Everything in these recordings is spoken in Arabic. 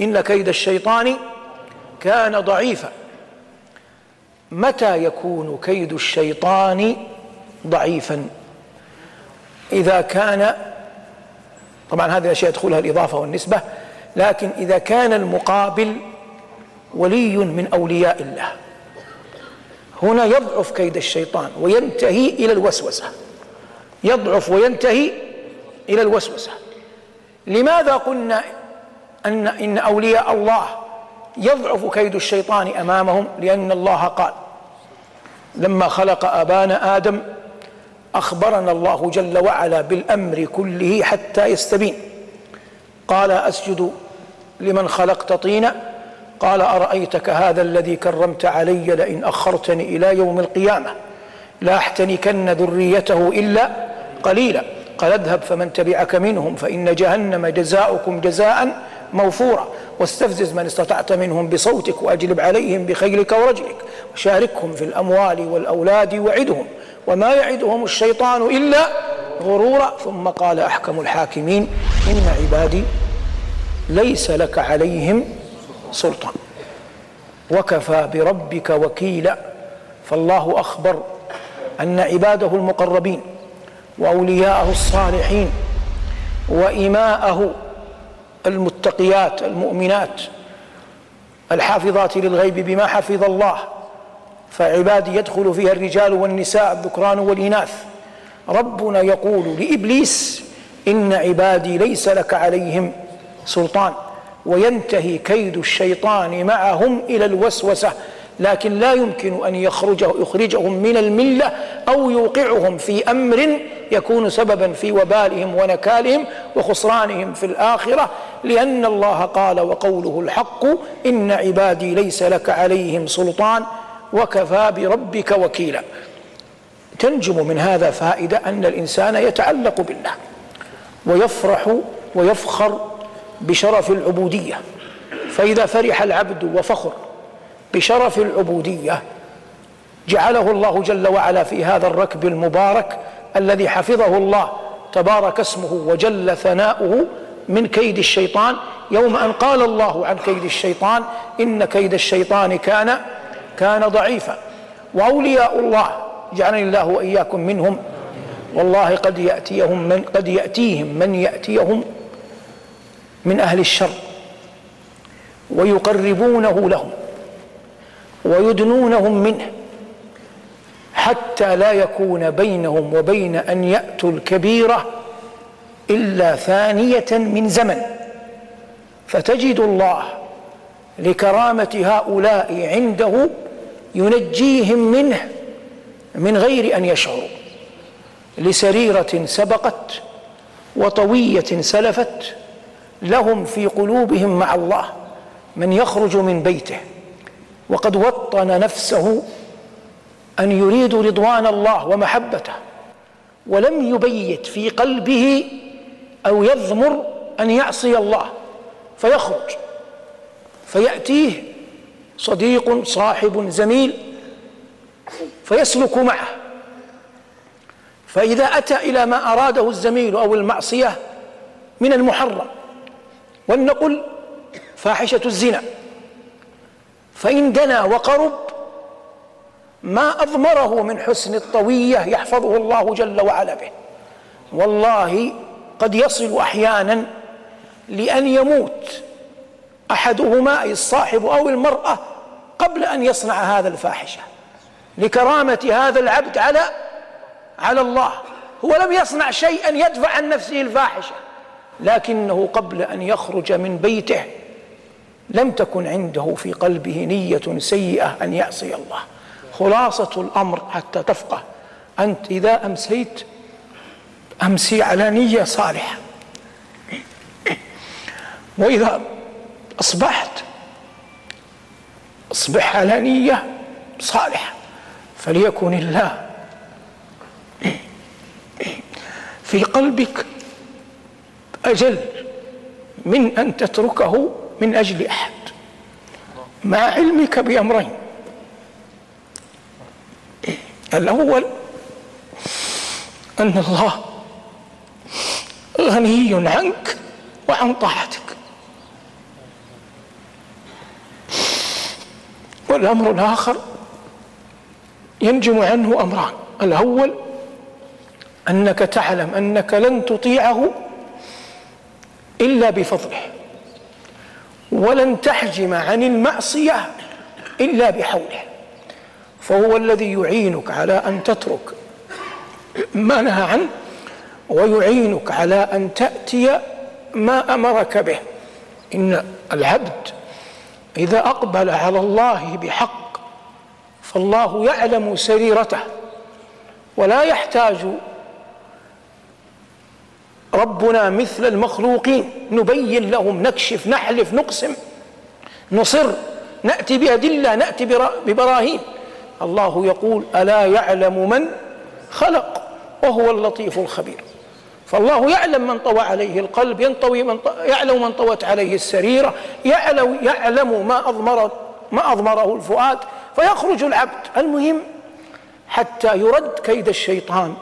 إن كيد الشيطان كان ضعيفا. متى يكون كيد الشيطان ضعيفا؟ إذا كان طبعا هذه الأشياء يدخلها الإضافة والنسبة لكن إذا كان المقابل ولي من أولياء الله. هنا يضعف كيد الشيطان وينتهي إلى الوسوسة. يضعف وينتهي إلى الوسوسة. لماذا قلنا أن إن أولياء الله يضعف كيد الشيطان أمامهم لأن الله قال لما خلق أبانا آدم أخبرنا الله جل وعلا بالأمر كله حتى يستبين. قال أسجد لمن خلقت طينا؟ قال أرأيتك هذا الذي كرمت علي لئن أخرتني إلى يوم القيامة لا أحتنكن ذريته إلا قليلا. قال اذهب فمن تبعك منهم فإن جهنم جزاؤكم جزاء موفورا واستفزز من استطعت منهم بصوتك وأجلب عليهم بخيلك ورجلك. وشاركهم في الأموال والأولاد وعدهم. وما يعدهم الشيطان إلا غرورا. ثم قال أحكم الحاكمين إن عبادي ليس لك عليهم سلطان. وكفى بربك وكيلا. فالله أخبر أن عباده المقربين وأولياءه الصالحين وإماءه المتقيات المؤمنات الحافظات للغيب بما حفظ الله. فعبادي يدخل فيها الرجال والنساء الذكران والإناث. ربنا يقول لإبليس إن عبادي ليس لك عليهم سلطان. وينتهي كيد الشيطان معهم إلى الوسوسة. لكن لا يمكن أن يخرجه يخرجهم من الملة أو يوقعهم في أمر يكون سببا في وبالهم ونكالهم وخسرانهم في الآخرة لأن الله قال وقوله الحق إن عبادي ليس لك عليهم سلطان وكفى بربك وكيلا. تنجم من هذا فائدة أن الإنسان يتعلق بالله ويفرح ويفخر بشرف العبودية. فإذا فرح العبد وفخر بشرف العبودية. جعله الله جل وعلا في هذا الركب المبارك الذي حفظه الله تبارك اسمه وجل ثناؤه من كيد الشيطان. يوم أن قال الله عن كيد الشيطان إن كيد الشيطان كان كان ضعيفا. وأولياء الله جعلني الله وإياكم منهم. والله قد يأتيهم من قد يأتيهم من يأتيهم من أهل الشر ويقربونه لهم. ويدنونهم منه حتى لا يكون بينهم وبين أن يأتوا الكبيرة إلا ثانية من زمن. فتجد الله لكرامة هؤلاء عنده ينجيهم منه من غير أن يشعروا. لسريرة سبقت وطوية سلفت لهم في قلوبهم مع الله من يخرج من بيته. وقد وطن نفسه أن يريد رضوان الله ومحبته ولم يبيت في قلبه أو يضمر أن يعصي الله فيخرج فيأتيه صديق صاحب زميل فيسلك معه. فإذا أتى إلى ما أراده الزميل أو المعصية من المحرم ولنقل فاحشة الزنا. فإن دنا وقرب ما أضمره من حسن الطوية يحفظه الله جل وعلا به. والله قد يصل أحيانا لأن يموت أحدهما أي الصاحب أو المرأة قبل أن يصنع هذا الفاحشة. لكرامة هذا العبد على على الله. هو لم يصنع شيئا يدفع عن نفسه الفاحشة لكنه قبل أن يخرج من بيته لم تكن عنده في قلبه نية سيئة أن يعصي الله. خلاصة الأمر حتى تفقه. أنت إذا أمسيت أمسي على نية صالحة. وإذا أصبحت أصبح على نية صالحة. فليكن الله في قلبك أجل من أن تتركه من أجل أحد. مع علمك بأمرين. الأول أن الله غني عنك وعن طاعتك. والأمر الآخر ينجم عنه أمران. الأول أنك تعلم أنك لن تطيعه إلا بفضله. ولن تحجم عن المعصية إلا بحوله. فهو الذي يعينك على أن تترك ما نهى عنه ويعينك على أن تأتي ما أمرك به. إن العبد إذا أقبل على الله بحق فالله يعلم سريرته ولا يحتاج ربنا مثل المخلوقين. نبين لهم نكشف نحلف نقسم. نصر. نأتي بأدلة نأتي ببراهين. الله يقول ألا يعلم من خلق؟ وهو اللطيف الخبير. فالله يعلم من طوى عليه القلب ينطوي من. يعلم من طوت عليه السريرة يعلم يعلم ما اضمر ما أضمره الفؤاد. فيخرج العبد. المهم حتى يرد كيد الشيطان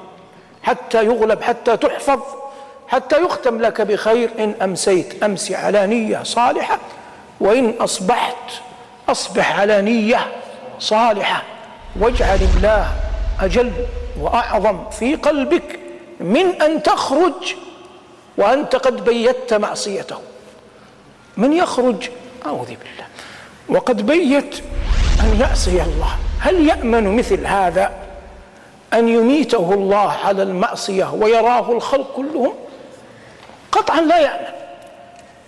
حتى يغلب حتى تحفظ. حتى يختم لك بخير. إن أمسيت أمس على نية صالحة وإن أصبحت أصبح على نية صالحة. واجعل الله أجل وأعظم في قلبك من أن تخرج وأنت قد بيت معصيته. من يخرج؟ أعوذ بالله. وقد بيت أن يعصي الله. هل يأمن مثل هذا أن يميته الله على المعصية ويراه الخلق كلهم؟ قطعا لا يعلم.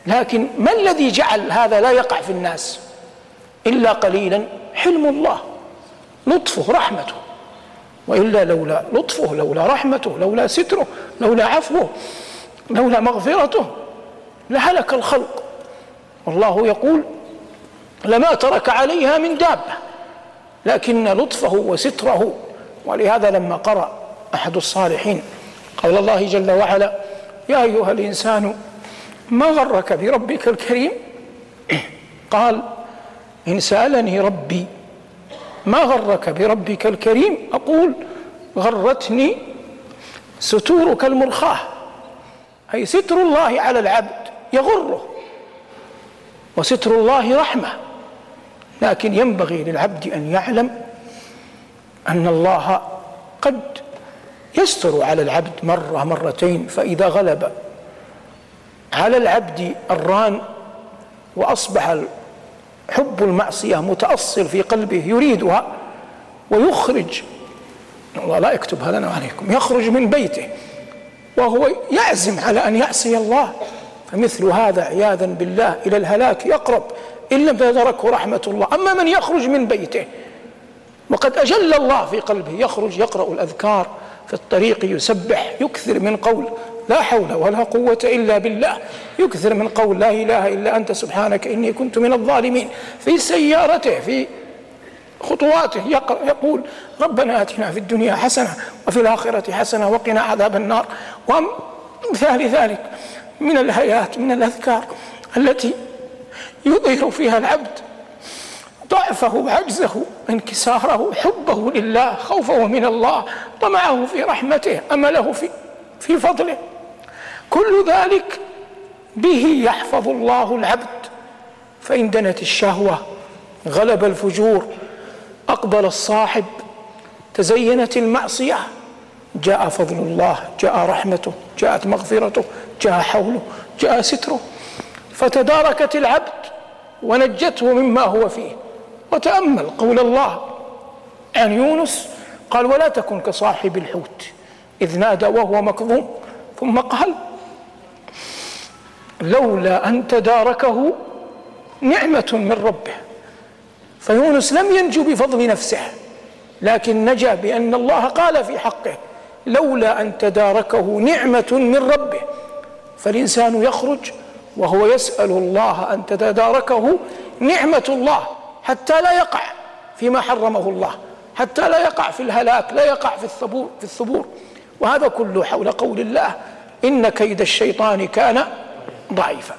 لكن ما الذي جعل هذا لا يقع في الناس؟ إلا قليلا حلم الله لطفه رحمته. وإلا لولا لطفه لولا رحمته لولا ستره لولا عفوه لولا مغفرته لهلك الخلق. والله يقول لما ترك عليها من دابة لكن لطفه وستره. ولهذا لما قرأ أحد الصالحين قول الله جل وعلا يا أيها الإنسان ما غرك بربك الكريم؟ قال إن سألني ربي ما غرك بربك الكريم؟ أقول غرتني ستورك المرخاه أي ستر الله على العبد يغره وستر الله رحمة لكن ينبغي للعبد أن يعلم أن الله قد يستر على العبد مرة مرتين فإذا غلب على العبد الران وأصبح حب المعصية متأصل في قلبه يريدها ويخرج الله لا يكتبها لنا وعليكم يخرج من بيته وهو يعزم على أن يعصي الله. فمثل هذا عياذا بالله إلى الهلاك يقرب إن لم تدركه رحمة الله. أما من يخرج من بيته وقد أجل الله في قلبه يخرج يقرأ الأذكار في الطريق يسبح يكثر من قول لا حول ولا قوة إلا بالله يكثر من قول لا إله إلا أنت سبحانك إني كنت من الظالمين. في سيارته في خطواته يقول ربنا آتنا في الدنيا حسنة وفي الآخرة حسنة وقنا عذاب النار. ومثال ذلك من الهيات من الأذكار التي يظهر فيها العبد ضعفه عجزه انكساره حبه لله خوفه من الله طمعه في رحمته أمله في في فضله. كل ذلك به يحفظ الله العبد. فإن دنت الشهوة غلب الفجور أقبل الصاحب تزينت المعصية جاء فضل الله جاء رحمته جاءت مغفرته جاء حوله جاء ستره. فتداركت العبد ونجته مما هو فيه. وتأمل قول الله. عن يونس قال ولا تكن كصاحب الحوت. إذ نادى وهو مكظوم. ثم قال لولا أن تداركه نعمة من ربه. فيونس لم ينجو بفضل نفسه لكن نجا بأن الله قال في حقه لولا أن تداركه نعمة من ربه. فالإنسان يخرج وهو يسأل الله أن تتداركه نعمة الله. حتى لا يقع فيما حرمه الله حتى لا يقع في الهلاك لا يقع في الثبور في الثبور وهذا كله حول قول الله إن كيد الشيطان كان ضعيفا.